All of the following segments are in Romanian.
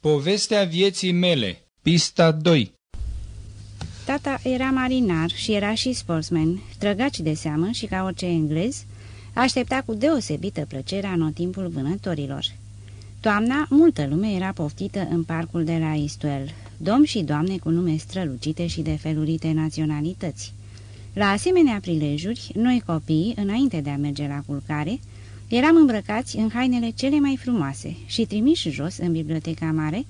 Povestea vieții mele Pista 2 Tata era marinar și era și sportsman, trăgaci de seamă și ca orice englez, aștepta cu deosebită plăcere anotimpul vânătorilor. Toamna, multă lume era poftită în parcul de la Istuel, domn și doamne cu nume strălucite și de felurite naționalități. La asemenea prilejuri, noi copiii, înainte de a merge la culcare, eram îmbrăcați în hainele cele mai frumoase și trimiși jos în biblioteca mare,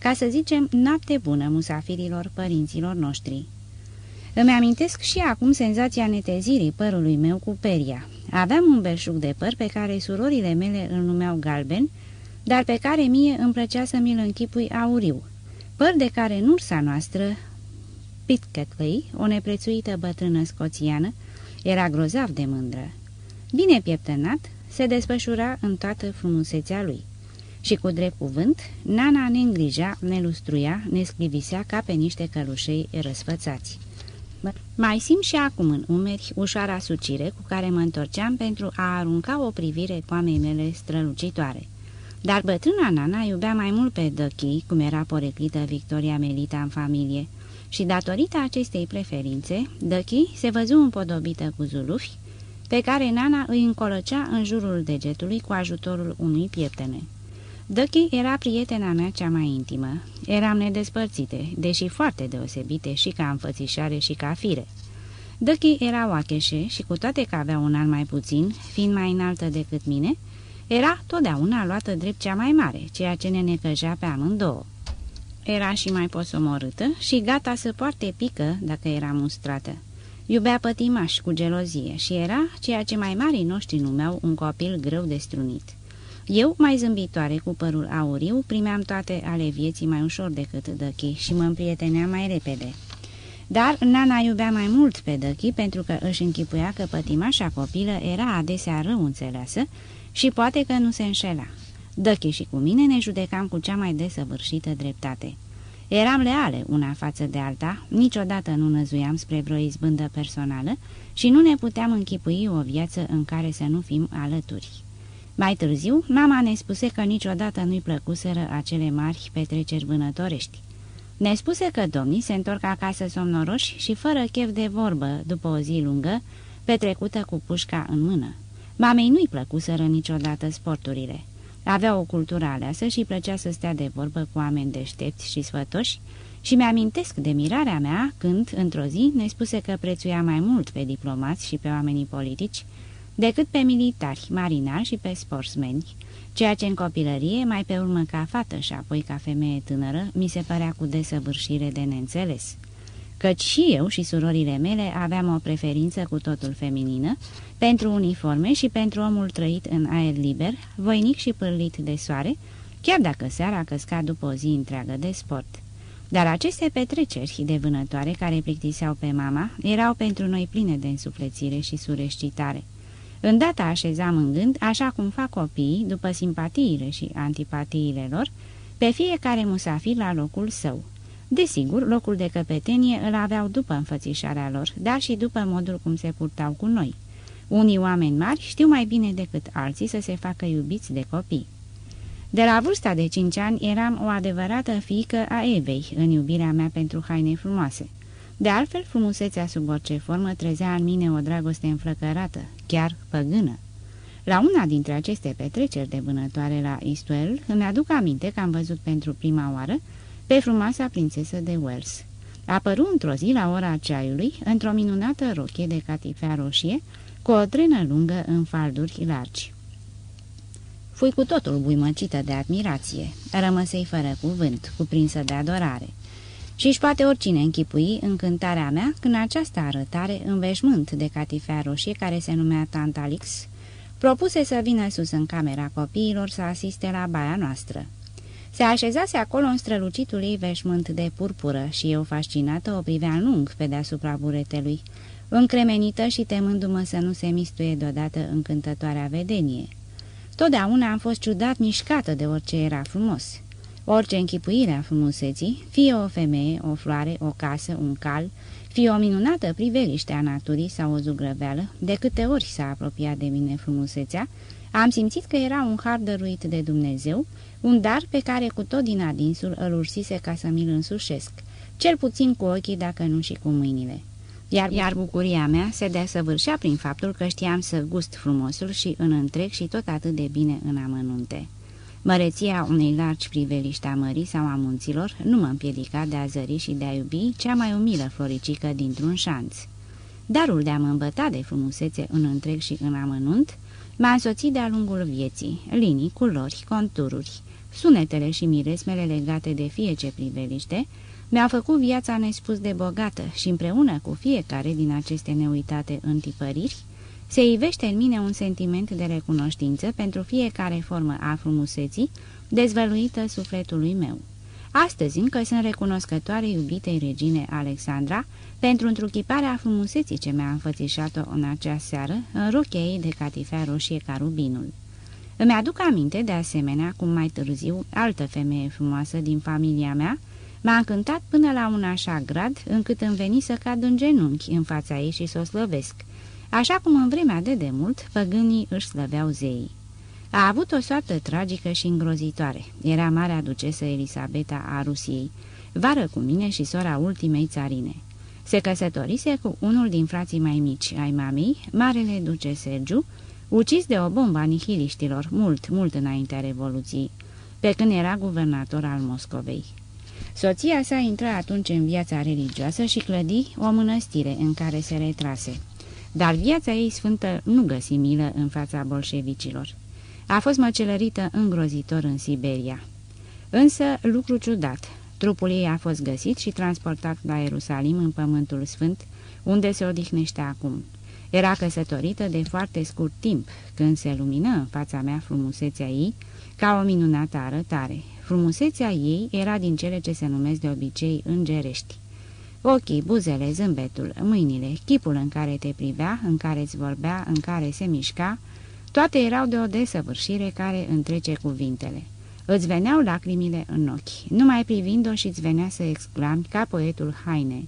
ca să zicem noapte bună musafirilor părinților noștri. Îmi amintesc și acum senzația netezirii părului meu cu peria. Aveam un belșug de păr pe care surorile mele îl numeau galben, dar pe care mie îmi plăcea să mi-l închipui auriu, păr de care nursa noastră, Pitcatley, o neprețuită bătrână scoțiană, era grozav de mândră. Bine pieptănat, se desfășura în toată frumusețea lui. Și cu drept cuvânt, nana ne îngrija, ne lustruia, ne scrivisea ca pe niște călușei răsfățați. Mai simt și acum în umeri ușoara sucire cu care mă întorceam pentru a arunca o privire coamei mele strălucitoare. Dar bătrâna Nana iubea mai mult pe Dăchi, cum era poreclită Victoria Melita în familie, și datorită acestei preferințe, Dăchi se văzu împodobită cu zulufi, pe care Nana îi încolăcea în jurul degetului cu ajutorul unui pieptene. Dăchi era prietena mea cea mai intimă. Eram nedespărțite, deși foarte deosebite și ca înfățișare și ca fire. Dăchi era oacheșe și cu toate că avea un an mai puțin, fiind mai înaltă decât mine, era totdeauna luată drept cea mai mare, ceea ce ne necăjea pe amândouă. Era și mai posomorâtă și gata să poarte pică dacă era mustrată. Iubea pătimaș cu gelozie și era ceea ce mai marii noștri numeau un copil greu de strunit. Eu, mai zâmbitoare cu părul auriu, primeam toate ale vieții mai ușor decât Dăchi și mă împrieteneam mai repede. Dar Nana iubea mai mult pe Dăchi pentru că își închipuia că pătimașa copilă era adesea rău înțeleasă și poate că nu se înșela. Dăchi și cu mine ne judecam cu cea mai desăvârșită dreptate. Eram leale una față de alta, niciodată nu năzuiam spre vreo izbândă personală și nu ne puteam închipui o viață în care să nu fim alături. Mai târziu, mama ne spuse că niciodată nu-i plăcuseră acele mari petreceri vânătorești. Ne spuse că domnii se întorc acasă somnoroși și fără chef de vorbă după o zi lungă, petrecută cu pușca în mână. Mamei nu-i plăcuseră niciodată sporturile. Avea o cultură aleasă și plăcea să stea de vorbă cu oameni deștepți și sfătoși și mi-amintesc de mirarea mea când, într-o zi, ne spuse că prețuia mai mult pe diplomați și pe oamenii politici decât pe militari, marinari și pe sportsmeni, ceea ce în copilărie, mai pe urmă ca fată și apoi ca femeie tânără, mi se părea cu desăvârșire de neînțeles. Căci și eu și surorile mele aveam o preferință cu totul feminină pentru uniforme și pentru omul trăit în aer liber, voinic și pârlit de soare, chiar dacă seara căsca după o zi întreagă de sport. Dar aceste petreceri de vânătoare care plictiseau pe mama erau pentru noi pline de însuflețire și sureșcitare. Îndată așezam în gând, așa cum fac copiii, după simpatiile și antipatiile lor, pe fiecare musafir la locul său. Desigur, locul de căpetenie îl aveau după înfățișarea lor, dar și după modul cum se purtau cu noi. Unii oameni mari știu mai bine decât alții să se facă iubiți de copii. De la vârsta de cinci ani eram o adevărată fiică a Evei în iubirea mea pentru haine frumoase. De altfel, frumusețea sub orice formă trezea în mine o dragoste înflăcărată, chiar păgână. La una dintre aceste petreceri de vânătoare la Istuel, îmi aduc aminte că am văzut pentru prima oară pe frumoasa prințesă de Wales. Apăru într-o zi la ora ceaiului, într-o minunată rochie de catifea roșie, cu o trenă lungă în falduri largi. Fui cu totul buimăcită de admirație, rămăsei fără cuvânt, cuprinsă de adorare. Și-și poate oricine închipui încântarea mea când această arătare, în veșmânt de catifea roșie care se numea Tantalix, propuse să vină sus în camera copiilor să asiste la baia noastră. Se așezase acolo în strălucitul ei veșmânt de purpură și eu, fascinată, o priveam lung pe deasupra buretelui, încremenită și temându-mă să nu se mistuie deodată încântătoarea vedenie. Totdeauna am fost ciudat mișcată de orice era frumos. Orice închipuire a frumuseții, fie o femeie, o floare, o casă, un cal, fie o minunată priveliște a naturii sau o zugrăveală, de câte ori s-a apropiat de mine frumusețea, am simțit că era un har dăruit de Dumnezeu, un dar pe care cu tot din adinsul îl ursise ca să mi-l însușesc, cel puțin cu ochii dacă nu și cu mâinile. Iar, iar bucuria mea se desăvârșea prin faptul că știam să gust frumosul și în întreg și tot atât de bine în amănunte. Măreția unei largi priveliști a mării sau a munților nu mă împiedica de a zări și de a iubi cea mai umilă floricică dintr-un șanț. Darul de a mă îmbăta de frumusețe în întreg și în amănunt m-a însoțit de-a lungul vieții, linii, culori, contururi, sunetele și miresmele legate de fie ce priveliște, mi-au făcut viața nespus de bogată și împreună cu fiecare din aceste neuitate întipăriri, se ivește în mine un sentiment de recunoștință pentru fiecare formă a frumuseții dezvăluită sufletului meu. Astăzi încă sunt recunoscătoare iubitei regine Alexandra pentru întruchiparea frumuseții ce mi-a înfățișat-o în acea seară în rochia ei de catifea roșie ca rubinul. Îmi aduc aminte de asemenea cum mai târziu altă femeie frumoasă din familia mea m-a încântat până la un așa grad încât îmi veni să cad în genunchi în fața ei și să o slăvesc, așa cum în vremea de demult păgânii își slăveau zeii. A avut o soartă tragică și îngrozitoare. Era marea ducesă Elisabeta a Rusiei, vară cu mine și sora ultimei țarine. Se căsătorise cu unul din frații mai mici ai mamei, marele duce Sergiu, ucis de o bombă a nihiliștilor, mult, mult înaintea Revoluției, pe când era guvernator al Moscovei. Soția sa intră atunci în viața religioasă și clădi o mănăstire în care se retrase. Dar viața ei sfântă nu găsi milă în fața bolșevicilor. A fost măcelărită îngrozitor în Siberia. Însă, lucru ciudat, trupul ei a fost găsit și transportat la Ierusalim în pământul sfânt, unde se odihnește acum. Era căsătorită de foarte scurt timp, când se lumină în fața mea frumusețea ei, ca o minunată arătare. Frumusețea ei era din cele ce se numesc de obicei îngerești. Ochii, buzele, zâmbetul, mâinile, chipul în care te privea, în care îți vorbea, în care se mișca, toate erau de o desăvârșire care întrece cuvintele. Îți veneau lacrimile în ochi. Numai privind-o și îți venea să exclami ca poetul Haine.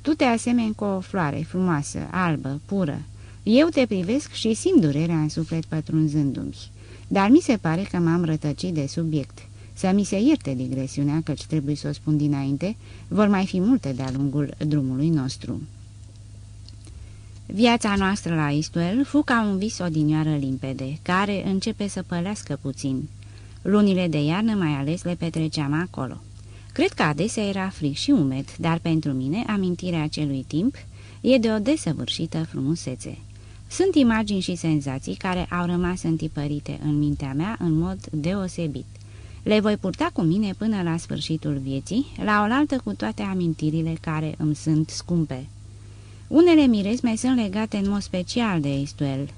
Tu te asemeni cu o floare frumoasă, albă, pură. Eu te privesc și simt durerea în suflet pătrunzându-mi. Dar mi se pare că m-am rătăcit de subiect. Să mi se ierte digresiunea, căci trebuie să o spun dinainte, vor mai fi multe de-a lungul drumului nostru. Viața noastră la Istuel fu ca un vis odinioară limpede, care începe să pălească puțin. Lunile de iarnă mai ales le petreceam acolo. Cred că adesea era frig și umed, dar pentru mine amintirea acelui timp e de o desăvârșită frumusețe. Sunt imagini și senzații care au rămas întipărite în mintea mea în mod deosebit. Le voi purta cu mine până la sfârșitul vieții, la oaltă cu toate amintirile care îmi sunt scumpe. Unele miresme sunt legate în mod special de Istuel.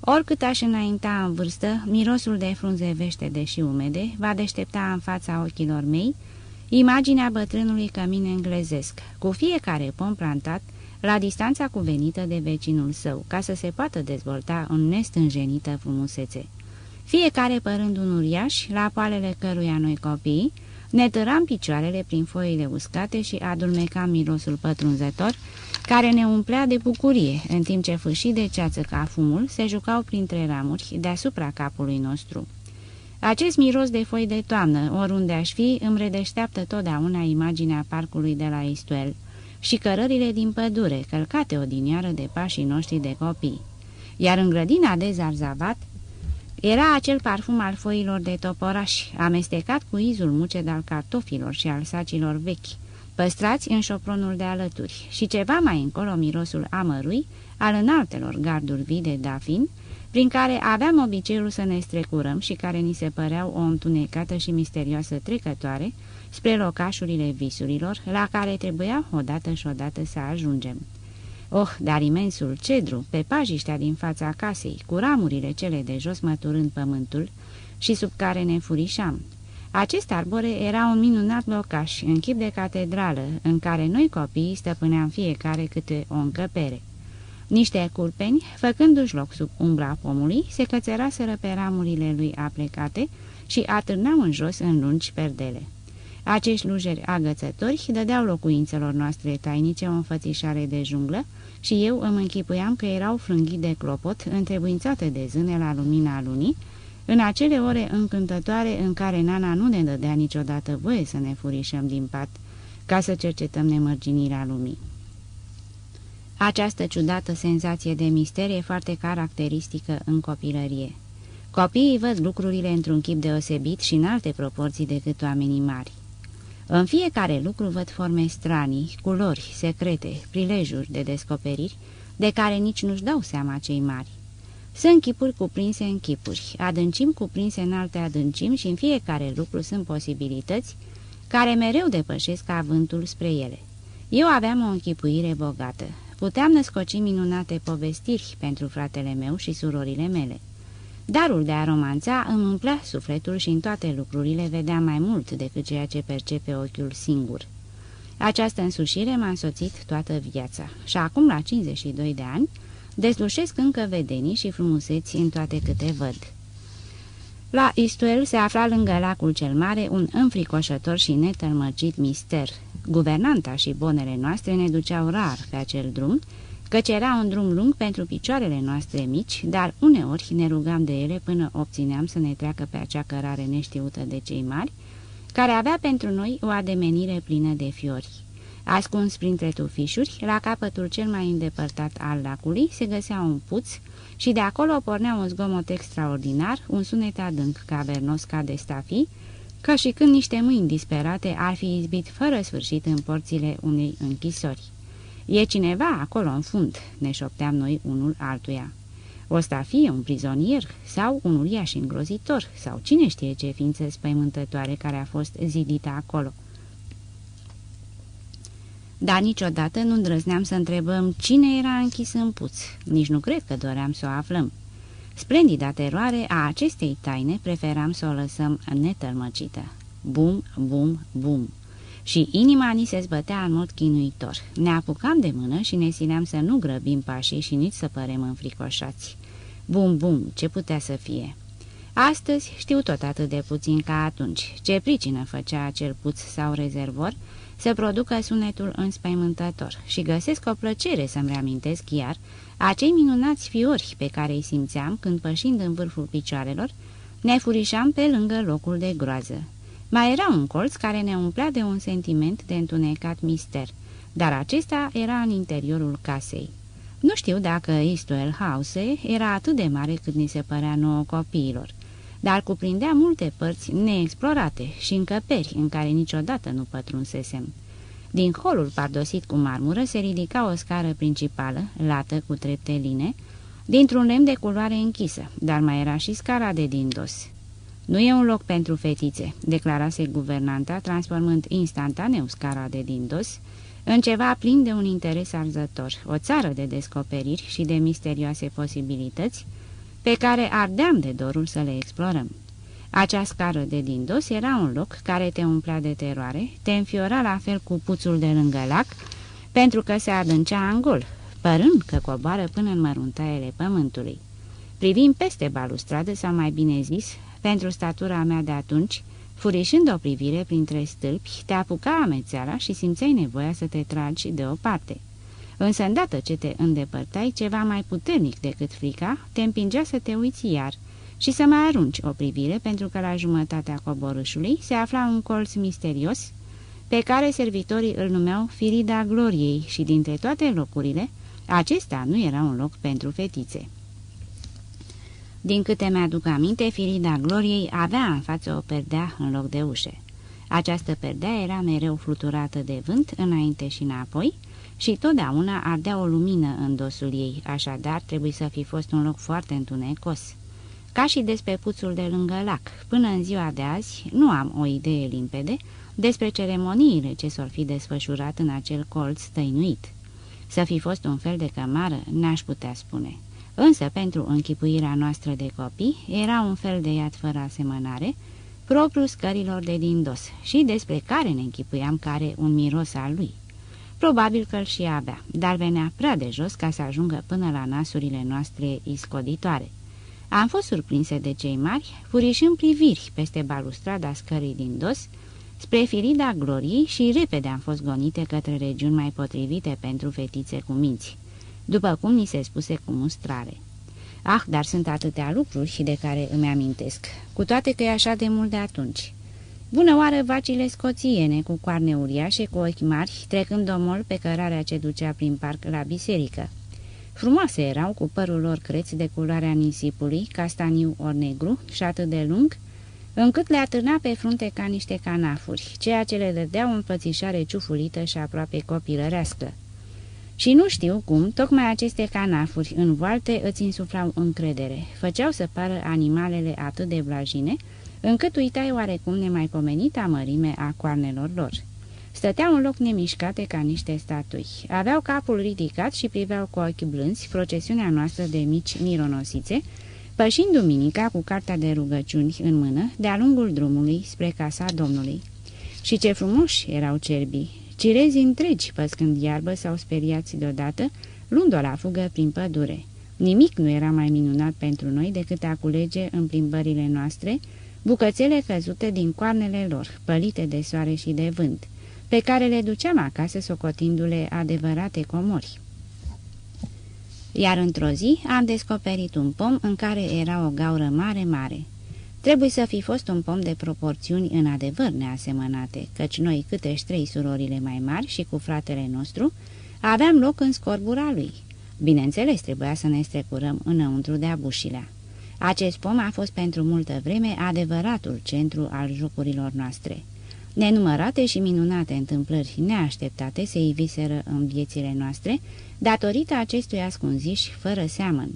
Oricât aș înainta în vârstă, mirosul de frunze veștede și umede va deștepta în fața ochilor mei imaginea bătrânului cămin englezesc, cu fiecare pom plantat la distanța cuvenită de vecinul său, ca să se poată dezvolta în nestânjenită frumusețe. Fiecare părând un uriaș, la poalele căruia noi copii, ne tăram picioarele prin foile uscate și adulmecam mirosul pătrunzător, care ne umplea de bucurie, în timp ce fâșii de ceață ca fumul se jucau printre ramuri deasupra capului nostru. Acest miros de foi de toamnă, oriunde aș fi, îmi redeșteaptă totdeauna imaginea parcului de la Istuel și cărările din pădure, călcate odinioară de pașii noștri de copii. Iar în grădina de zarzavat era acel parfum al foilor de toporaș, amestecat cu izul muced al cartofilor și al sacilor vechi, păstrați în șopronul de alături și ceva mai încolo mirosul amărui al înaltelor garduri vii de dafin, prin care aveam obiceiul să ne strecurăm și care ni se păreau o întunecată și misterioasă trecătoare spre locașurile visurilor, la care trebuia odată și odată să ajungem. Oh, dar imensul cedru, pe pajiștea din fața casei, cu ramurile cele de jos măturând pământul și sub care ne furișam. Acest arbore era un minunat locaș, în chip de catedrală, în care noi copiii stăpâneam fiecare câte o încăpere. Niște curpeni, făcându-și loc sub umbra pomului, se cățeraseră pe ramurile lui aplecate și atârnau în jos în lungi perdele. Acești lujeri agățători dădeau locuințelor noastre tainice o înfățișare de junglă și eu îmi închipuiam că erau frânghii de clopot întrebuințate de zâne la lumina lunii, în acele ore încântătoare în care Nana nu ne dădea niciodată voie să ne furișăm din pat, ca să cercetăm nemărginirea lumii. Această ciudată senzație de mister e foarte caracteristică în copilărie. Copiii văd lucrurile într-un chip deosebit și în alte proporții decât oamenii mari. În fiecare lucru văd forme stranii, culori, secrete, prilejuri de descoperiri, de care nici nu-și dau seama cei mari. Sunt chipuri cuprinse în chipuri, adâncim cuprinse în alte adâncim și în fiecare lucru sunt posibilități care mereu depășesc avântul spre ele. Eu aveam o închipuire bogată. Puteam născoci minunate povestiri pentru fratele meu și surorile mele. Darul de a romanța îmi umplea sufletul și în toate lucrurile vedea mai mult decât ceea ce percepe ochiul singur. Această însușire m-a însoțit toată viața și acum, la 52 de ani, deslușesc încă vedenii și frumuseți în toate câte văd. La Istuel se afla lângă lacul cel mare un înfricoșător și netălmăcit mister. Guvernanta și bonele noastre ne duceau rar pe acel drum, căci era un drum lung pentru picioarele noastre mici, dar uneori ne rugam de ele până obțineam să ne treacă pe acea cărare neștiută de cei mari, care avea pentru noi o ademenire plină de fiori. Ascuns printre tufișuri, la capătul cel mai îndepărtat al lacului, se găsea un puț și de acolo pornea un zgomot extraordinar, un sunet adânc cavernos ca de stafii, ca și când niște mâini disperate ar fi izbit fără sfârșit în porțile unei închisori. E cineva acolo în fund," ne șopteam noi unul altuia. O sta fie un prizonier sau un uriaș îngrozitor sau cine știe ce ființă spăimântătoare care a fost zidită acolo. Dar niciodată nu îndrăzneam să întrebăm cine era închis în puț, nici nu cred că doream să o aflăm. Splendida teroare a acestei taine preferam să o lăsăm netălmăcită. Bum, bum, bum și inima ni se zbătea în mod chinuitor. Ne apucam de mână și ne sileam să nu grăbim pașii și nici să părem înfricoșați. Bum, bum, ce putea să fie? Astăzi știu tot atât de puțin ca atunci. Ce pricină făcea acel puț sau rezervor să producă sunetul înspăimântător și găsesc o plăcere să-mi reamintesc iar acei minunați fiori pe care îi simțeam când pășind în vârful picioarelor, ne furișam pe lângă locul de groază. Mai era un colț care ne umplea de un sentiment de întunecat mister, dar acesta era în interiorul casei. Nu știu dacă Eastwell House era atât de mare cât ni se părea nouă copiilor, dar cuprindea multe părți neexplorate și încăperi în care niciodată nu pătrunsesem. Din holul pardosit cu marmură se ridica o scară principală, lată cu trepte line, dintr-un lemn de culoare închisă, dar mai era și scara de dindos. Nu e un loc pentru fetițe," declarase guvernanta, transformând instantaneu scara de dindos în ceva plin de un interes arzător, o țară de descoperiri și de misterioase posibilități, pe care ardeam de dorul să le explorăm. Acea scară de dindos era un loc care te umplea de teroare, te înfiora la fel cu puțul de lângă lac, pentru că se adâncea în gol, părând că coboară până în măruntaiele pământului. Privim peste balustradă, sau mai bine zis, pentru statura mea de atunci, furișând o privire printre stâlpi, te apuca amețeala și simțeai nevoia să te tragi de o parte. Însă, îndată ce te îndepărtai, ceva mai puternic decât frica, te împingea să te uiți iar și să mai arunci o privire, pentru că la jumătatea coborâșului se afla un colț misterios, pe care servitorii îl numeau Firida Gloriei și dintre toate locurile, acesta nu era un loc pentru fetițe. Din câte mi-aduc aminte, Firida Gloriei avea în față o perdea în loc de ușe. Această perdea era mereu fluturată de vânt înainte și înapoi și totdeauna ardea o lumină în dosul ei, așadar trebuie să fi fost un loc foarte întunecos. Ca și despre puțul de lângă lac, până în ziua de azi nu am o idee limpede despre ceremoniile ce s-or fi desfășurat în acel colț tăinuit. Să fi fost un fel de cămară, n-aș putea spune. Însă, pentru închipuirea noastră de copii, era un fel de iad fără asemănare, propriu scărilor de dindos și despre care ne închipuiam care un miros al lui. Probabil că îl și avea, dar venea prea de jos ca să ajungă până la nasurile noastre iscoditoare. Am fost surprinse de cei mari, furișând priviri peste balustrada scării din dos, spre firida gloriei și repede am fost gonite către regiuni mai potrivite pentru fetițe cu minți după cum ni se spuse cu mustrare. Ah, dar sunt atâtea lucruri de care îmi amintesc, cu toate că e așa de mult de atunci. Bună oară vacile scoțiene cu coarne uriașe, cu ochi mari, trecând domol pe cărarea ce ducea prin parc la biserică. Frumoase erau cu părul lor creț de culoarea nisipului, castaniu ori negru și atât de lung, încât le atârna pe frunte ca niște canafuri, ceea ce le dădea o înfățișare ciufulită și aproape copilărească. Și nu știu cum, tocmai aceste canafuri în voalte îți insuflau încredere, făceau să pară animalele atât de blajine, încât uitai oarecum nemaipomenita mărime a coarnelor lor. Stăteau în loc nemișcate ca niște statui. Aveau capul ridicat și priveau cu ochi blânzi procesiunea noastră de mici mironosițe, pășind duminica cu cartea de rugăciuni în mână, de-a lungul drumului spre casa Domnului. Și ce frumoși erau cerbii, cirezi întregi păscând iarbă sau speriați deodată, luând-o la fugă prin pădure. Nimic nu era mai minunat pentru noi decât a culege în plimbările noastre bucățele căzute din coarnele lor, pălite de soare și de vânt, pe care le duceam acasă socotindu-le adevărate comori. Iar într-o zi am descoperit un pom în care era o gaură mare-mare. Trebuie să fi fost un pom de proporțiuni în adevăr neasemănate, căci noi, câtești trei surorile mai mari și cu fratele nostru, aveam loc în scorbura lui. Bineînțeles, trebuia să ne strecurăm înăuntru de abușilea. Acest pom a fost pentru multă vreme adevăratul centru al jocurilor noastre. Nenumărate și minunate întâmplări neașteptate se iviseră în viețile noastre, datorită acestui ascunziș fără seamăn.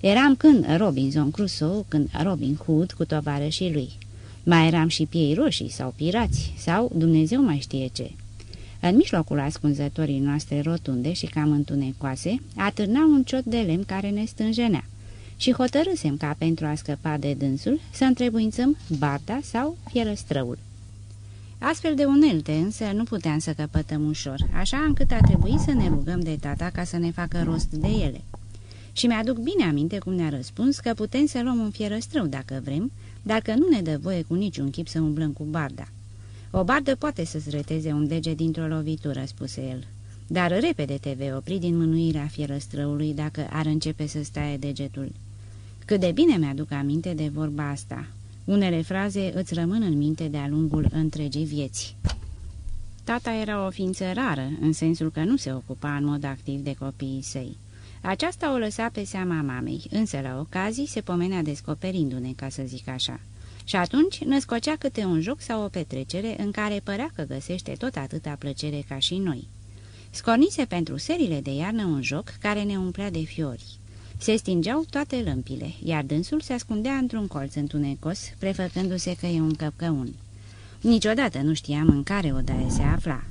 Eram când Robinson Crusoe, când Robin Hood cu tovarășii lui. Mai eram și piei roșii sau pirați, sau Dumnezeu mai știe ce. În mijlocul ascunzătorii noastre rotunde și cam întunecoase, atârna un ciot de lemn care ne stânjenea și hotărâsem ca pentru a scăpa de dânsul să întrebuințăm barda sau fierăstrăul. Astfel de unelte însă nu puteam să căpătăm ușor, așa încât a trebuit să ne rugăm de tata ca să ne facă rost de ele. Și mi-aduc bine aminte cum ne-a răspuns că putem să luăm un fierăstrău dacă vrem, dar că nu ne dă voie cu niciun chip să umblăm cu barda. O bardă poate să-ți reteze un deget dintr-o lovitură, spuse el. Dar repede te vei opri din mânuirea fierăstrăului dacă ar începe să staie degetul. Cât de bine mi-aduc aminte de vorba asta. Unele fraze îți rămân în minte de-a lungul întregii vieți. Tata era o ființă rară, în sensul că nu se ocupa în mod activ de copiii săi. Aceasta o lăsa pe seama mamei, însă la ocazii se pomenea descoperindu-ne, ca să zic așa. Și atunci născocea câte un joc sau o petrecere în care părea că găsește tot atâta plăcere ca și noi. Scornise pentru serile de iarnă un joc care ne umplea de fiori. Se stingeau toate lămpile, iar dânsul se ascundea într-un colț întunecos, prefăcându-se că e un căpcăun. Niciodată nu știam în care odaie se afla.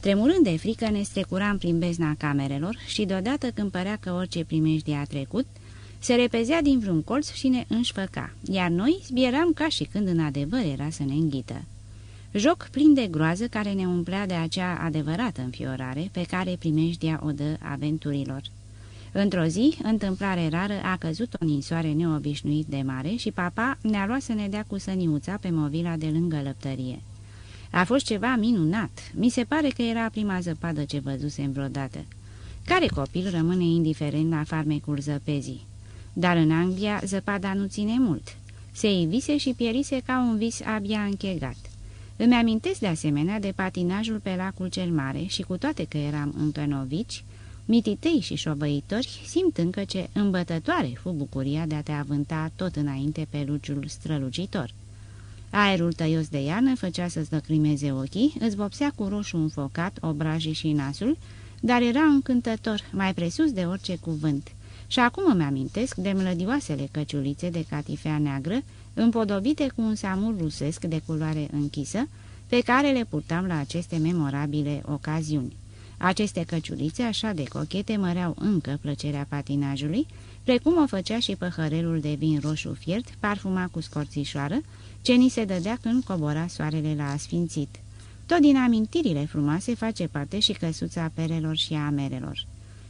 Tremurând de frică, ne strecuram prin bezna camerelor și deodată când părea că orice primejdie a trecut, se repezea din vreun colț și ne înșfăca, iar noi zbieram ca și când în adevăr era să ne înghită. Joc plin de groază care ne umplea de acea adevărată înfiorare pe care primejdia o dă aventurilor. Într-o zi, întâmplare rară, a căzut o ninsoare neobișnuit de mare și papa ne-a luat să ne dea cu săniuța pe movila de lângă lăptărie. A fost ceva minunat. Mi se pare că era prima zăpadă ce văzusem vreodată. Care copil rămâne indiferent la farmecul zăpezii? Dar în Anglia zăpada nu ține mult. Se ivise și pierise ca un vis abia închegat. Îmi amintesc de asemenea de patinajul pe lacul cel mare și cu toate că eram încă novici, mititei și șovăitori simt încă ce îmbătătoare fu bucuria de a te avânta tot înainte pe luciul strălucitor. Aerul tăios de iarnă făcea să-ți lăcrimeze ochii, îți vopsea cu roșu înfocat obrajii și nasul, dar era încântător, mai presus de orice cuvânt. Și acum îmi amintesc de mlădioasele căciulițe de catifea neagră, împodobite cu un samur rusesc de culoare închisă, pe care le purtam la aceste memorabile ocaziuni. Aceste căciulițe așa de cochete măreau încă plăcerea patinajului, precum o făcea și păhărelul de vin roșu fiert, parfumat cu scorțișoară, ce ni se dădea când cobora soarele la asfințit. Tot din amintirile frumoase face parte și căsuța perelor și a merelor.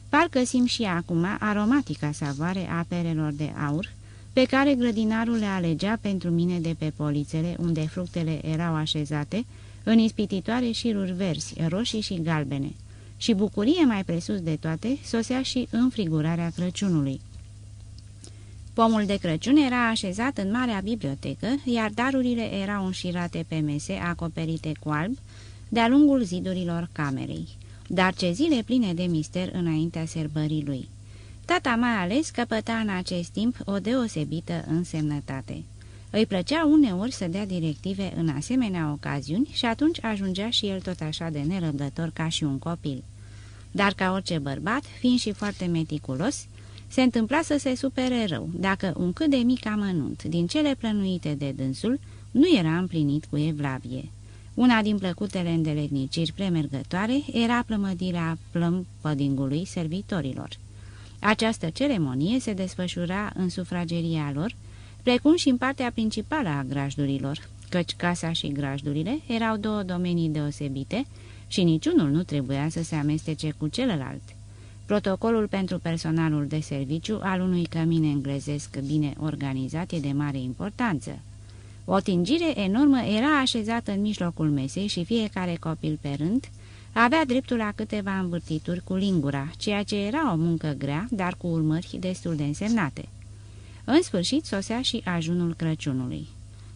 Parcă simt și acum aromatica savoare a perelor de aur, pe care grădinarul le alegea pentru mine de pe polițele unde fructele erau așezate, în ispititoare șiruri verzi, roșii și galbene și bucurie mai presus de toate sosea și înfrigurarea Crăciunului. Pomul de Crăciun era așezat în marea bibliotecă, iar darurile erau înșirate pe mese acoperite cu alb de-a lungul zidurilor camerei. Dar ce zile pline de mister înaintea serbării lui. Tata mai ales căpăta în acest timp o deosebită însemnătate. Îi plăcea uneori să dea directive în asemenea ocaziuni și atunci ajungea și el tot așa de nerăbdător ca și un copil. Dar ca orice bărbat, fiind și foarte meticulos, se întâmpla să se supere rău dacă un cât de mic amănunt din cele plănuite de dânsul nu era împlinit cu evlavie. Una din plăcutele îndeletniciri premergătoare era plămădirea plămpădingului servitorilor. Această ceremonie se desfășura în sufrageria lor, precum și în partea principală a grajdurilor, căci casa și grajdurile erau două domenii deosebite și niciunul nu trebuia să se amestece cu celălalt. Protocolul pentru personalul de serviciu al unui cămin englezesc bine organizat e de mare importanță. O tingire enormă era așezată în mijlocul mesei și fiecare copil pe rând avea dreptul la câteva învârtituri cu lingura, ceea ce era o muncă grea, dar cu urmări destul de însemnate. În sfârșit sosea și ajunul Crăciunului.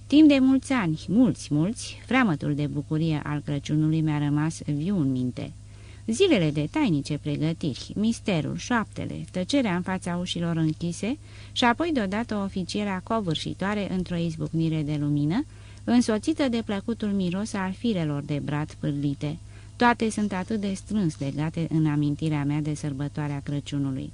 Timp de mulți ani, mulți, mulți, freamătul de bucurie al Crăciunului mi-a rămas viu în minte. Zilele de tainice pregătiri, misterul, șoaptele, tăcerea în fața ușilor închise și apoi deodată oficierea covârșitoare într-o izbucnire de lumină, însoțită de plăcutul miros al firelor de brat pârlite. Toate sunt atât de strâns legate în amintirea mea de sărbătoarea Crăciunului.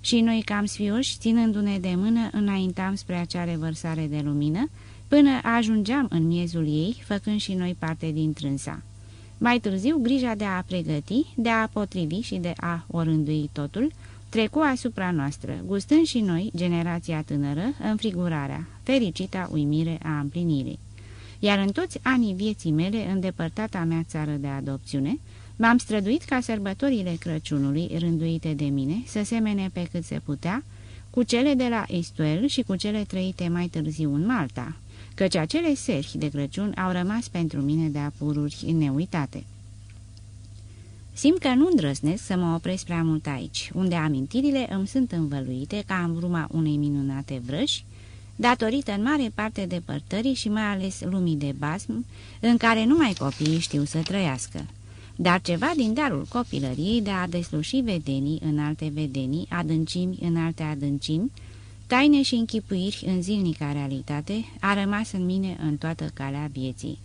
Și noi, cam sfioși, ținându-ne de mână, înaintam spre acea revărsare de lumină, până ajungeam în miezul ei, făcând și noi parte din trânsa. Mai târziu, grija de a pregăti, de a potrivi și de a orândui totul, trecu asupra noastră, gustând și noi, generația tânără, înfrigurarea, fericita uimire a împlinirii. Iar în toți anii vieții mele, în depărtata mea țară de adopțiune, m-am străduit ca sărbătorile Crăciunului, rânduite de mine, să semene pe cât se putea, cu cele de la Estuel și cu cele trăite mai târziu în Malta, căci acele seri de Crăciun au rămas pentru mine de apururi neuitate. Simt că nu îndrăznesc să mă opresc prea mult aici, unde amintirile îmi sunt învăluite ca în vruma unei minunate vrăși, datorită în mare parte depărtării și mai ales lumii de basm, în care numai copiii știu să trăiască. Dar ceva din darul copilăriei de a desluși vedenii în alte vedenii, adâncimi în alte adâncimi, Taine și închipuiri în zilnica realitate a rămas în mine în toată calea vieții.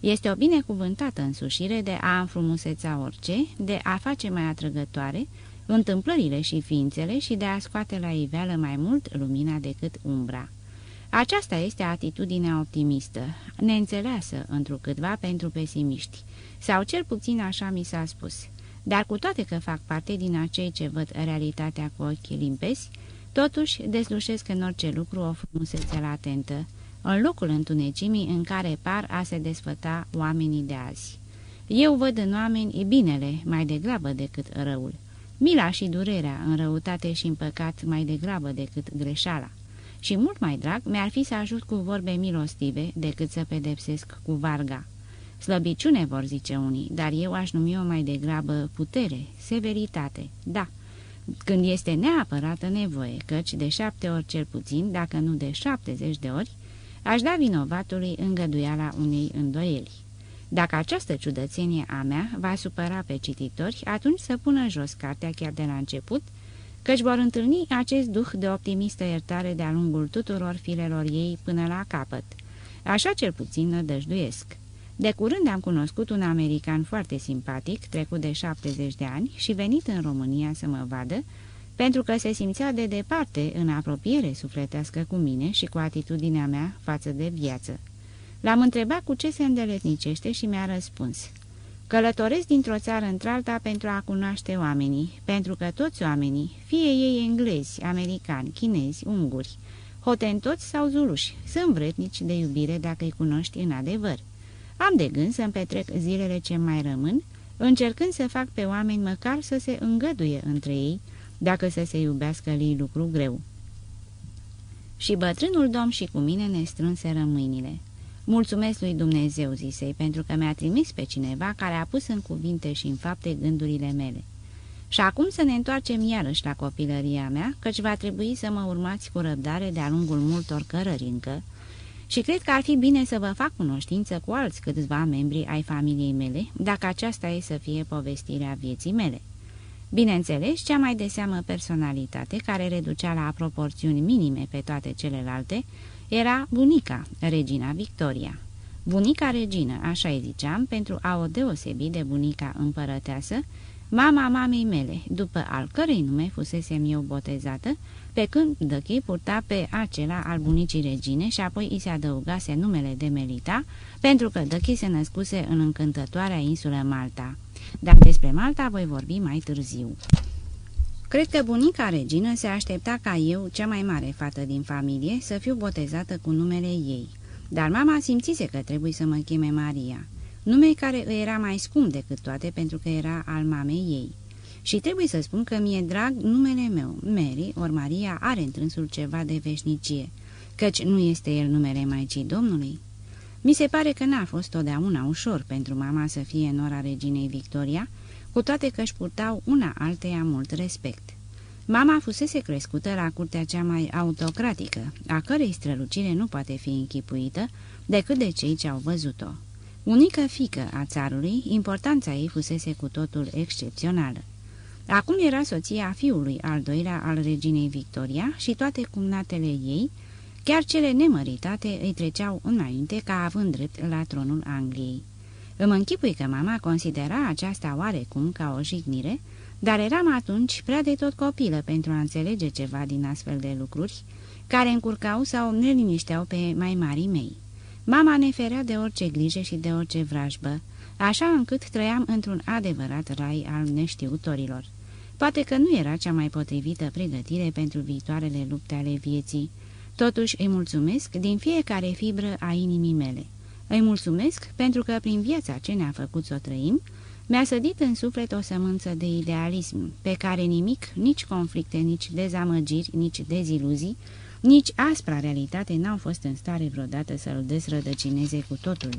Este o binecuvântată însușire de a înfrumuseța orice, de a face mai atrăgătoare întâmplările și ființele și de a scoate la iveală mai mult lumina decât umbra. Aceasta este atitudinea optimistă, neînțeleasă întrucâtva pentru pesimiști, sau cel puțin așa mi s-a spus. Dar cu toate că fac parte din acei ce văd realitatea cu ochii limpezi, Totuși, deslușesc în orice lucru o frumusețe latentă, în locul întunecimii în care par a se desfăta oamenii de azi. Eu văd în oameni binele mai degrabă decât răul, mila și durerea în răutate și în păcat mai degrabă decât greșeala. Și mult mai drag mi-ar fi să ajut cu vorbe milostive decât să pedepsesc cu varga. Slăbiciune vor zice unii, dar eu aș numi-o mai degrabă putere, severitate, da, când este neapărată nevoie, căci de șapte ori cel puțin, dacă nu de șaptezeci de ori, aș da vinovatului îngăduiala unei îndoieli. Dacă această ciudățenie a mea va supăra pe cititori, atunci să pună jos cartea chiar de la început, căci vor întâlni acest duh de optimistă iertare de-a lungul tuturor filelor ei până la capăt. Așa cel puțin nădăjduiesc. De curând am cunoscut un american foarte simpatic, trecut de 70 de ani și venit în România să mă vadă, pentru că se simțea de departe în apropiere sufletească cu mine și cu atitudinea mea față de viață. L-am întrebat cu ce se îndeletnicește și mi-a răspuns. Călătoresc dintr-o țară într-alta pentru a cunoaște oamenii, pentru că toți oamenii, fie ei englezi, americani, chinezi, unguri, hotentoți sau zuluși, sunt vretnici de iubire dacă îi cunoști în adevăr. Am de gând să-mi petrec zilele ce mai rămân, încercând să fac pe oameni măcar să se îngăduie între ei, dacă să se iubească li lucru greu. Și bătrânul domn și cu mine ne strânseră mâinile. Mulțumesc lui Dumnezeu, zisei, pentru că mi-a trimis pe cineva care a pus în cuvinte și în fapte gândurile mele. Și acum să ne întoarcem iarăși la copilăria mea, căci va trebui să mă urmați cu răbdare de-a lungul multor cărări încă, și cred că ar fi bine să vă fac cunoștință cu alți câțiva membri ai familiei mele, dacă aceasta e să fie povestirea vieții mele. Bineînțeles, cea mai de seamă personalitate, care reducea la proporțiuni minime pe toate celelalte, era bunica, regina Victoria. Bunica regină, așa îi ziceam, pentru a o deosebi de bunica împărăteasă, mama mamei mele, după al cărei nume fusesem eu botezată, pe când Dăchi purta pe acela al bunicii regine și apoi îi se adăugase numele de Melita, pentru că Dăchi se născuse în încântătoarea insulă Malta. Dar despre Malta voi vorbi mai târziu. Cred că bunica regină se aștepta ca eu, cea mai mare fată din familie, să fiu botezată cu numele ei. Dar mama simțise că trebuie să mă cheme Maria, nume care îi era mai scump decât toate pentru că era al mamei ei. Și trebuie să spun că mi-e drag numele meu, Mary, ori Maria are întrânsul ceva de veșnicie, căci nu este el numele Maicii Domnului. Mi se pare că n-a fost totdeauna ușor pentru mama să fie nora reginei Victoria, cu toate că își purtau una alteia mult respect. Mama fusese crescută la curtea cea mai autocratică, a cărei strălucire nu poate fi închipuită decât de cei ce au văzut-o. Unică fică a țarului, importanța ei fusese cu totul excepțională. Acum era soția fiului al doilea al reginei Victoria și toate cumnatele ei, chiar cele nemăritate, îi treceau înainte ca având drept la tronul Angliei. Îmi închipui că mama considera aceasta oarecum ca o jignire, dar eram atunci prea de tot copilă pentru a înțelege ceva din astfel de lucruri, care încurcau sau ne linișteau pe mai marii mei. Mama ne ferea de orice grijă și de orice vrajbă, așa încât trăiam într-un adevărat rai al neștiutorilor. Poate că nu era cea mai potrivită pregătire pentru viitoarele lupte ale vieții. Totuși îi mulțumesc din fiecare fibră a inimii mele. Îi mulțumesc pentru că prin viața ce ne-a făcut să o trăim, mi-a sădit în suflet o sămânță de idealism, pe care nimic, nici conflicte, nici dezamăgiri, nici deziluzii, nici aspra realitate n-au fost în stare vreodată să-l desrădăcineze cu totul.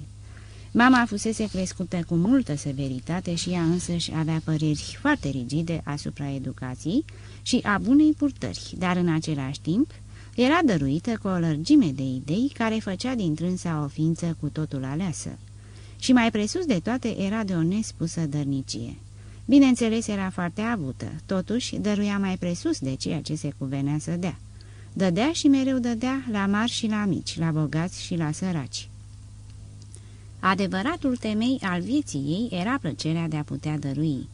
Mama fusese crescută cu multă severitate și ea însăși avea păreri foarte rigide asupra educației și a bunei purtări, dar în același timp era dăruită cu o lărgime de idei care făcea din trânsa o ființă cu totul aleasă. Și mai presus de toate era de o nespusă dărnicie. Bineînțeles, era foarte avută, totuși dăruia mai presus de ceea ce se cuvenea să dea. Dădea și mereu dădea la mari și la mici, la bogați și la săraci. Adevăratul temei al vieții ei era plăcerea de a putea dărui.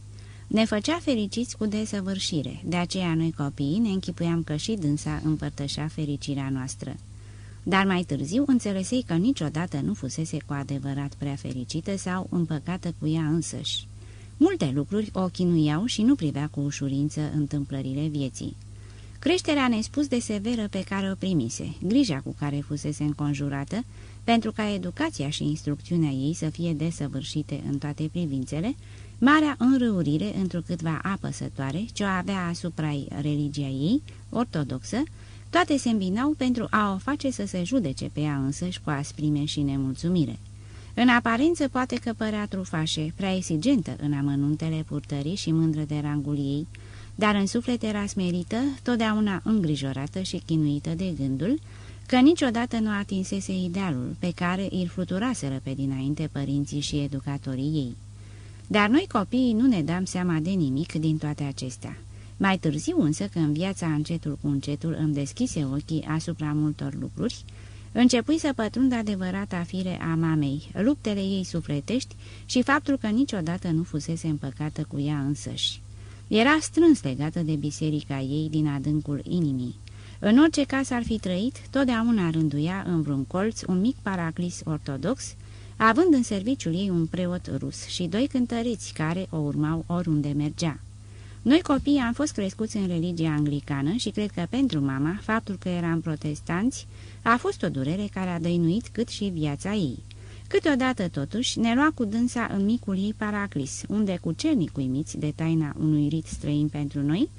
Ne făcea fericiți cu desăvârșire, de aceea noi copiii ne închipuiam că și dânsa împărtășea fericirea noastră. Dar mai târziu înțelesei că niciodată nu fusese cu adevărat prea fericită sau împăcată cu ea însăși. Multe lucruri o chinuiau și nu privea cu ușurință întâmplările vieții. Creșterea nespus de severă pe care o primise, grija cu care fusese înconjurată, pentru ca educația și instrucțiunea ei să fie desăvârșite în toate privințele, marea înrăurire întrucâtva apăsătoare ce o avea asupra religia ei, ortodoxă, toate se îmbinau pentru a o face să se judece pe ea însăși cu asprime și nemulțumire. În aparență poate că părea trufașe, prea exigentă în amănuntele purtării și mândră de rangul ei, dar în suflet era smerită, totdeauna îngrijorată și chinuită de gândul că niciodată nu atinsese idealul pe care îl fluturaseră pe dinainte părinții și educatorii ei. Dar noi copiii nu ne dăm seama de nimic din toate acestea. Mai târziu însă, când viața încetul cu încetul îmi deschise ochii asupra multor lucruri, începui să pătrund adevărata fire a mamei, luptele ei sufletești și faptul că niciodată nu fusese împăcată cu ea însăși. Era strâns legată de biserica ei din adâncul inimii. În orice caz ar fi trăit, totdeauna rânduia în vreun colț un mic paraclis ortodox, având în serviciul ei un preot rus și doi cântăriți care o urmau oriunde mergea. Noi copiii am fost crescuți în religia anglicană și cred că pentru mama faptul că eram protestanți a fost o durere care a dăinuit cât și viața ei. Câteodată, totuși, ne lua cu dânsa în micul ei paraclis, unde cu cernic uimiți de taina unui rit străin pentru noi,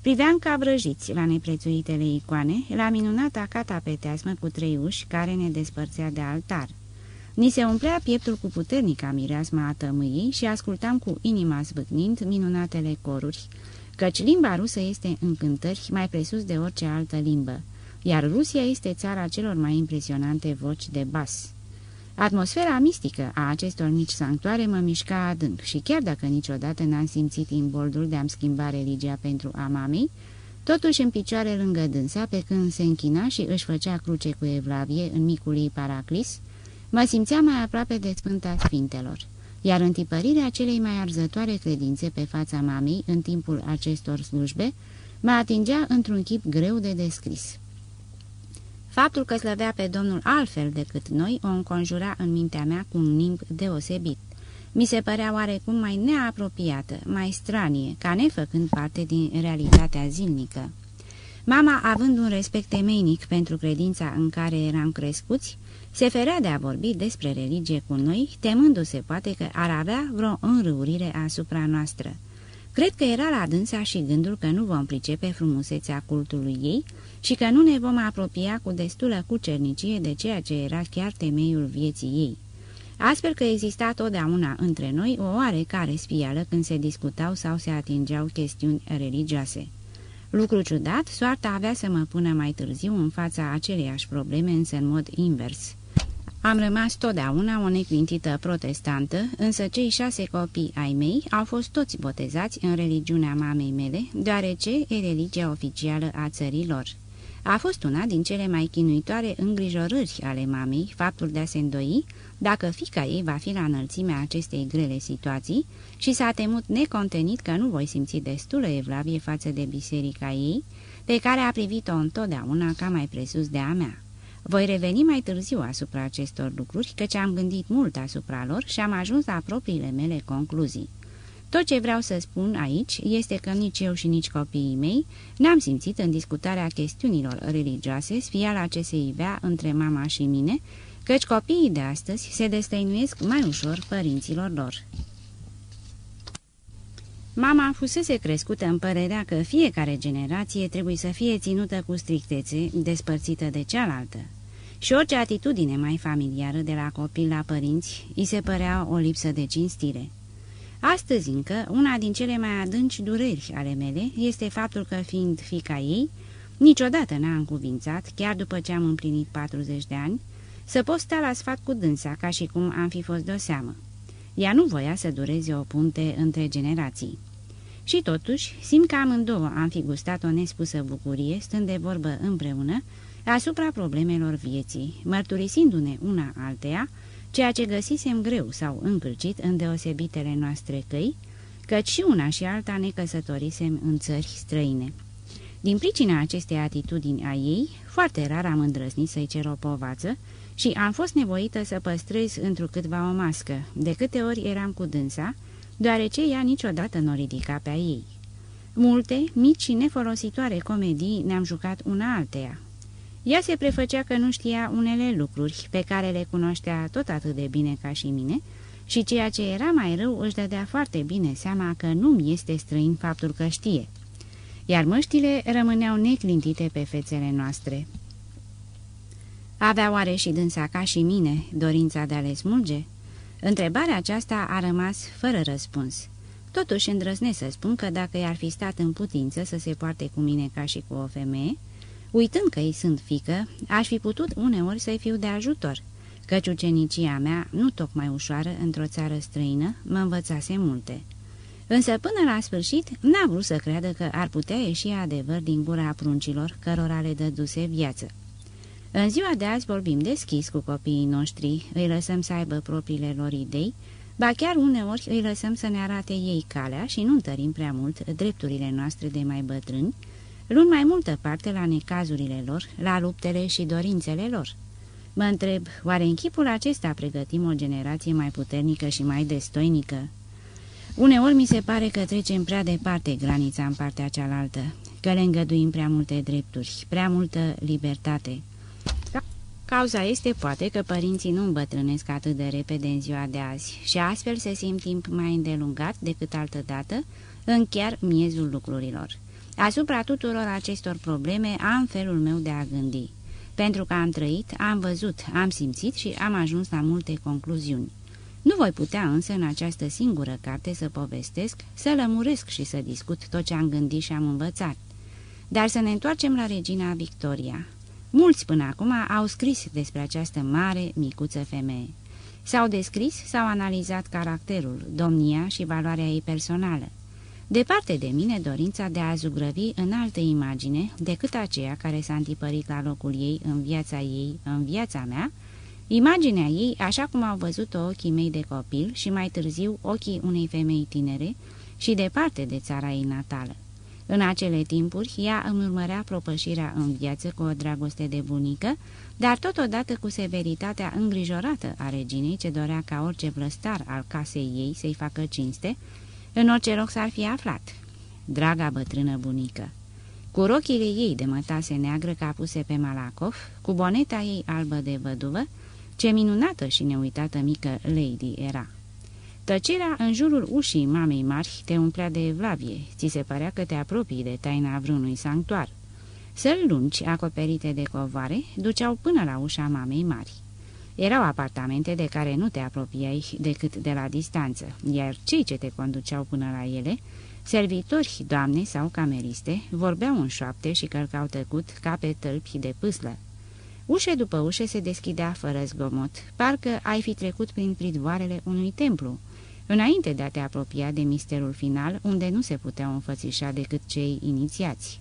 priveam ca vrăjiți la neprețuitele icoane, la minunata catapeteasmă cu trei uși care ne despărțea de altar. Ni se umplea pieptul cu puternica mireasma a tămâiei și ascultam cu inima zvâcnind minunatele coruri, căci limba rusă este încântări mai presus de orice altă limbă, iar Rusia este țara celor mai impresionante voci de bas. Atmosfera mistică a acestor mici sanctuare mă mișca adânc și chiar dacă niciodată n-am simțit imboldul de a-mi schimba religia pentru a mamei, totuși în picioare lângă dânsa, pe când se închina și își făcea cruce cu evlavie în micul ei paraclis, mă simțeam mai aproape de Sfânta Sfintelor, iar întipărirea celei mai arzătoare credințe pe fața mamei în timpul acestor slujbe mă atingea într-un chip greu de descris. Faptul că slăvea pe Domnul altfel decât noi o înconjura în mintea mea cu un nimb deosebit. Mi se părea oarecum mai neapropiată, mai stranie, ca nefăcând parte din realitatea zilnică. Mama, având un respect temeinic pentru credința în care eram crescuți, se ferea de a vorbi despre religie cu noi, temându-se poate că ar avea vreo înrăurire asupra noastră. Cred că era la dânsa și gândul că nu vom pricepe frumusețea cultului ei și că nu ne vom apropia cu destulă cucernicie de ceea ce era chiar temeiul vieții ei. Astfel că exista totdeauna între noi o oarecare spială când se discutau sau se atingeau chestiuni religioase. Lucru ciudat, soarta avea să mă pună mai târziu în fața aceleiași probleme, însă în mod invers. Am rămas totdeauna o neclintită protestantă, însă cei șase copii ai mei au fost toți botezați în religiunea mamei mele, deoarece e religia oficială a țărilor. A fost una din cele mai chinuitoare îngrijorări ale mamei, faptul de a se îndoi dacă fica ei va fi la înălțimea acestei grele situații și s-a temut necontenit că nu voi simți destulă evlavie față de biserica ei, pe care a privit-o întotdeauna ca mai presus de a mea. Voi reveni mai târziu asupra acestor lucruri, căci am gândit mult asupra lor și am ajuns la propriile mele concluzii. Tot ce vreau să spun aici este că nici eu și nici copiii mei n-am simțit în discutarea chestiunilor religioase sfiala ce se ivea între mama și mine, căci copiii de astăzi se destăinuiesc mai ușor părinților lor. Mama fusese crescută în părerea că fiecare generație trebuie să fie ținută cu strictețe, despărțită de cealaltă. Și orice atitudine mai familiară de la copil la părinți îi se părea o lipsă de cinstire. Astăzi încă, una din cele mai adânci dureri ale mele este faptul că, fiind fica ei, niciodată n-a încuvințat, chiar după ce am împlinit 40 de ani, să pot sta la sfat cu dânsa, ca și cum am fi fost de-o seamă. Ea nu voia să dureze o punte între generații. Și totuși, simt că amândouă am fi gustat o nespusă bucurie, stând de vorbă împreună, asupra problemelor vieții, mărturisindu-ne una alteia, ceea ce găsisem greu sau încălcit în deosebitele noastre căi, căci și una și alta ne căsătorisem în țări străine. Din pricina acestei atitudini a ei, foarte rar am îndrăznit să-i cer o povață și am fost nevoită să păstrez întrucâtva o mască, de câte ori eram cu dânsa, deoarece ea niciodată nu o ridica pe a ei. Multe, mici și nefolositoare comedii ne-am jucat una alteia. Ea se prefăcea că nu știa unele lucruri pe care le cunoștea tot atât de bine ca și mine și ceea ce era mai rău își dădea foarte bine seama că nu-mi este străin faptul că știe. Iar măștile rămâneau neclintite pe fețele noastre. Avea oare și dânsa ca și mine dorința de a le smulge? Întrebarea aceasta a rămas fără răspuns. Totuși îndrăznesc să spun că dacă i-ar fi stat în putință să se poarte cu mine ca și cu o femeie, uitând că îi sunt fică, aș fi putut uneori să-i fiu de ajutor, căci ucenicia mea, nu tocmai ușoară într-o țară străină, mă învățase multe. Însă până la sfârșit n-a vrut să creadă că ar putea ieși adevăr din gura pruncilor cărora le dăduse viață. În ziua de azi vorbim deschis cu copiii noștri, îi lăsăm să aibă propriile lor idei, ba chiar uneori îi lăsăm să ne arate ei calea și nu întărim prea mult drepturile noastre de mai bătrâni, luând mai multă parte la necazurile lor, la luptele și dorințele lor. Mă întreb, oare în chipul acesta pregătim o generație mai puternică și mai destoinică? Uneori mi se pare că trecem prea departe granița în partea cealaltă, că le îngăduim prea multe drepturi, prea multă libertate. Cauza este poate că părinții nu îmbătrânesc atât de repede în ziua de azi și astfel se simt timp mai îndelungat decât altădată în chiar miezul lucrurilor. Asupra tuturor acestor probleme am felul meu de a gândi. pentru că am trăit, am văzut, am simțit și am ajuns la multe concluziuni. Nu voi putea însă în această singură carte să povestesc, să lămuresc și să discut tot ce am gândit și am învățat. Dar să ne întoarcem la regina Victoria. Mulți până acum au scris despre această mare, micuță femeie. S-au descris, s-au analizat caracterul, domnia și valoarea ei personală. Departe de mine dorința de a zugrăvi în altă imagine decât aceea care s-a întipărit la locul ei în viața ei, în viața mea, imaginea ei așa cum au văzut-o ochii mei de copil și mai târziu ochii unei femei tinere și departe de țara ei natală. În acele timpuri, ea îmi urmărea propășirea în viață cu o dragoste de bunică, dar totodată cu severitatea îngrijorată a reginei ce dorea ca orice vlăstar al casei ei să-i facă cinste, în orice loc s-ar fi aflat. Draga bătrână bunică! Cu rochile ei de mătase neagră capuse pe Malakoff, cu boneta ei albă de văduvă, ce minunată și neuitată mică lady era! Tăcerea în jurul ușii mamei mari te umplea de evlavie, ți se părea că te apropii de taina vreunui sanctuar. Săli lungi, acoperite de covoare, duceau până la ușa mamei mari. Erau apartamente de care nu te apropiai decât de la distanță, iar cei ce te conduceau până la ele, servitori, doamne sau cameriste, vorbeau în șoapte și călcau tăcut ca pe tălpi de pâslă. Ușe după ușe se deschidea fără zgomot, parcă ai fi trecut prin pridvoarele unui templu, înainte de a te apropia de misterul final, unde nu se puteau înfățișa decât cei inițiați.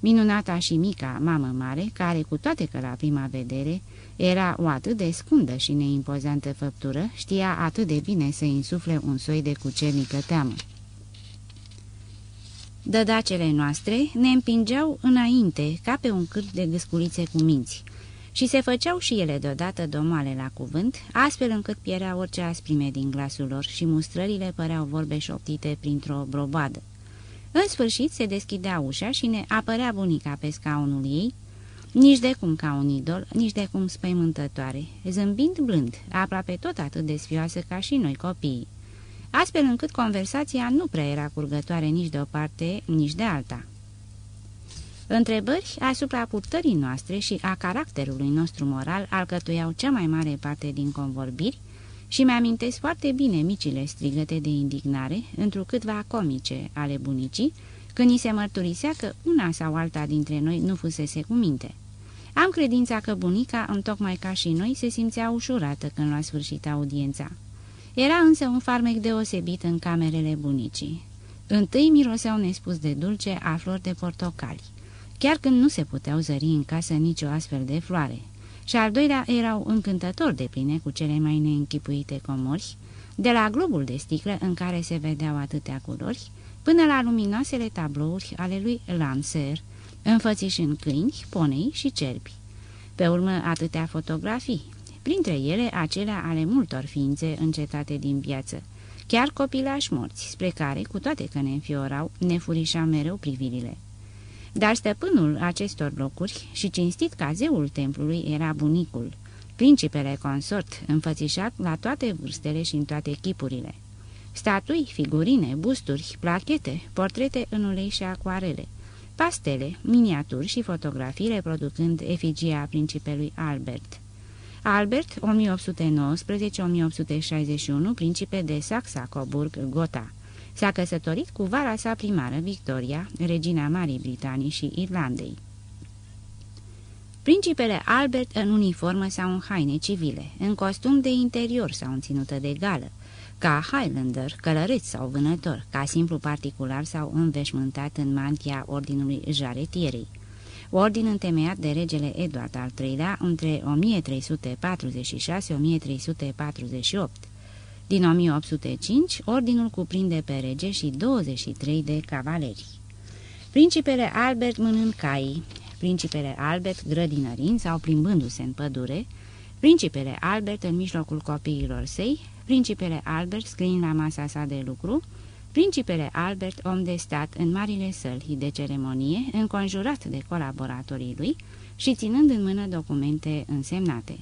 Minunata și mica mamă mare, care, cu toate că la prima vedere era o atât de scundă și neimpozantă făptură, știa atât de bine să insufle un soi de cucernică teamă. Dădacele noastre ne împingeau înainte, ca pe un cârp de gâsculițe cu minți, și se făceau și ele deodată domale la cuvânt, astfel încât pierea orice asprime din glasul lor și mustrările păreau vorbe șoptite printr-o brobadă. În sfârșit se deschidea ușa și ne apărea bunica pe scaunul ei, nici de cum ca un idol, nici de cum spăimântătoare, zâmbind blând, aproape tot atât de sfioasă ca și noi copiii, astfel încât conversația nu prea era curgătoare nici de o parte, nici de alta. Întrebări asupra purtării noastre și a caracterului nostru moral alcătuiau cea mai mare parte din convorbiri și mi-amintesc foarte bine micile strigăte de indignare, întrucâtva comice ale bunicii, când ni se mărturisea că una sau alta dintre noi nu fusese cu minte. Am credința că bunica, întocmai ca și noi, se simțea ușurată când lua sfârșit audiența. Era însă un farmec deosebit în camerele bunicii. Întâi miroseau nespus de dulce a flori de portocali chiar când nu se puteau zări în casă nicio astfel de floare, și al doilea erau încântător de pline cu cele mai neînchipuite comori, de la globul de sticlă în care se vedeau atâtea culori, până la luminoasele tablouri ale lui Lancer, înfățișând câini, ponei și cerbi. Pe urmă atâtea fotografii, printre ele acelea ale multor ființe încetate din viață, chiar copilași morți, spre care, cu toate că ne înfiorau, ne furișa mereu privirile. Dar stăpânul acestor locuri și cinstit ca zeul templului era bunicul, principele consort, înfățișat la toate vârstele și în toate chipurile. Statui, figurine, busturi, plachete, portrete în ulei și acuarele, pastele, miniaturi și fotografii reproducând efigia principelui Albert. Albert, 1819-1861, principe de Saxa-Coburg-Gotha. S-a căsătorit cu vara sa primară, Victoria, regina Marii Britanii și Irlandei. Principele Albert în uniformă sau în haine civile, în costum de interior sau în ținută de gală, ca Highlander, călăreț sau vânător, ca simplu particular sau înveșmântat în mantia ordinului jaretierei. Ordin întemeiat de regele Eduard al III-lea între 1346-1348. Din 1805, ordinul cuprinde pe rege și 23 de cavaleri. Principele Albert mânând caii, principele Albert grădinărind sau plimbându-se în pădure, principele Albert în mijlocul copiilor săi, principele Albert scriind la masa sa de lucru, principele Albert om de stat în marile săli de ceremonie, înconjurat de colaboratorii lui și ținând în mână documente însemnate.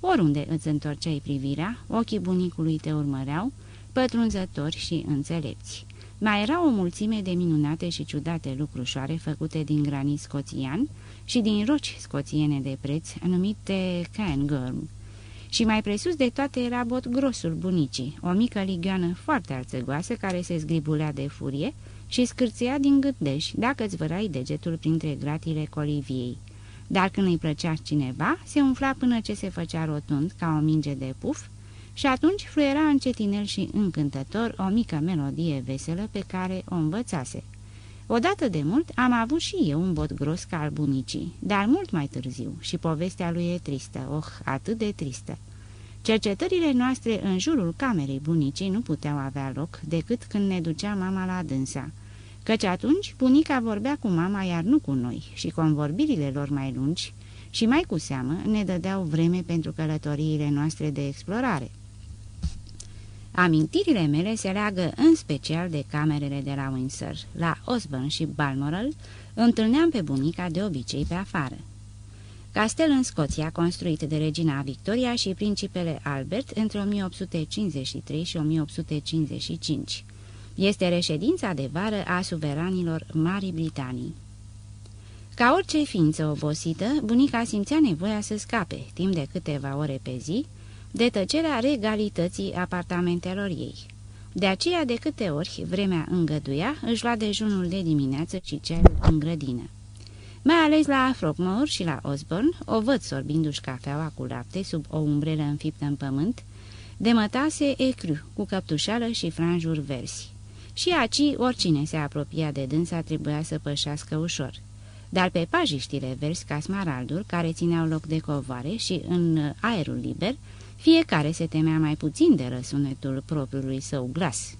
Oriunde îți întorceai privirea, ochii bunicului te urmăreau, pătrunzători și înțelepți. Mai era o mulțime de minunate și ciudate lucrușoare făcute din granit scoțian și din roci scoțiene de preț, numite Cairngorm. Și mai presus de toate era bot grosul bunicii, o mică ligioană foarte alțăgoasă care se zgribulea de furie și scârția din gâtdeș dacă îți vărai degetul printre gratile coliviei. Dar când îi plăcea cineva, se umfla până ce se făcea rotund ca o minge de puf și atunci fluiera încetinel și încântător o mică melodie veselă pe care o învățase. Odată de mult am avut și eu un bot gros ca al bunicii, dar mult mai târziu și povestea lui e tristă, oh, atât de tristă. Cercetările noastre în jurul camerei bunicii nu puteau avea loc decât când ne ducea mama la dânsa, căci atunci bunica vorbea cu mama, iar nu cu noi, și convorbirile lor mai lungi și mai cu seamă ne dădeau vreme pentru călătoriile noastre de explorare. Amintirile mele se leagă în special de camerele de la Windsor. La Osborne și Balmoral întâlneam pe bunica de obicei pe afară. Castel în Scoția, construit de regina Victoria și principele Albert între 1853 și 1855. Este reședința de vară a suveranilor Marii Britanii. Ca orice ființă obosită, bunica simțea nevoia să scape, timp de câteva ore pe zi, de tăcerea regalității apartamentelor ei. De aceea, de câte ori vremea îngăduia, își lua dejunul de dimineață și cel în grădină. Mai ales la Frogmore și la Osborne, o văd sorbindu-și cafeaua cu lapte sub o umbrelă înfiptă în pământ, de mătase ecru, cu căptușală și franjuri verzi. Și aci, oricine se apropia de dânsa trebuia să pășească ușor. Dar pe pajiștile verzi ca smaraldul, care țineau loc de covoare și în aerul liber, fiecare se temea mai puțin de răsunetul propriului său glas.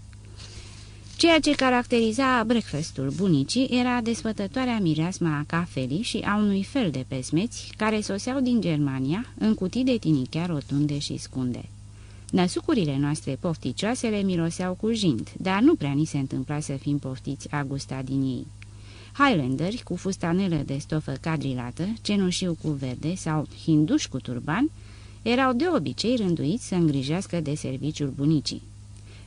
Ceea ce caracteriza breakfastul bunicii era desfătătoarea mireasma a cafelii și a unui fel de pesmeți care soseau din Germania în cutii de tinichea rotunde și scunde. Năsucurile noastre pofticioase le miroseau cu jind, dar nu prea ni se întâmpla să fim poftiți a gusta din ei. Highlanderi cu fustanelă de stofă cadrilată, cenușiu cu verde sau hinduși cu turban, erau de obicei rânduiți să îngrijească de serviciul bunicii.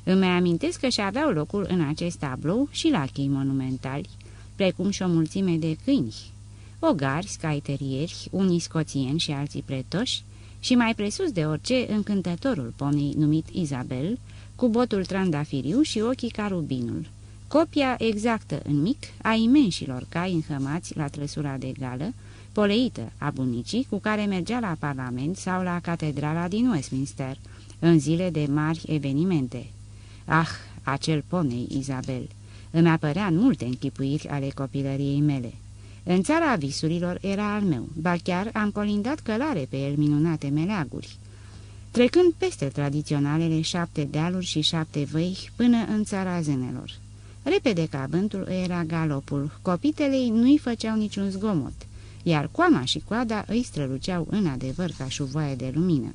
Îmi mai amintesc că și aveau locul în acest tablou și la chei monumentali, precum și o mulțime de câini, ogari, scaiterrieri, unii scoțieni și alții pretoși, și mai presus de orice încântătorul ponei numit Isabel, cu botul trandafiriu și ochii ca rubinul. Copia exactă în mic a imenșilor cai înhămați la trăsura de gală, poleită a bunicii cu care mergea la Parlament sau la catedrala din Westminster, în zile de mari evenimente. Ah, acel ponei, Isabel! Îmi apărea în multe închipuiri ale copilăriei mele. În țara visurilor era al meu, ba chiar am colindat călare pe el minunate meleaguri. Trecând peste tradiționalele șapte dealuri și șapte văi până în țara zânelor. Repede ca vântul era galopul, copitelei nu-i făceau niciun zgomot iar coama și coada îi străluceau în adevăr ca șuvoaie de lumină.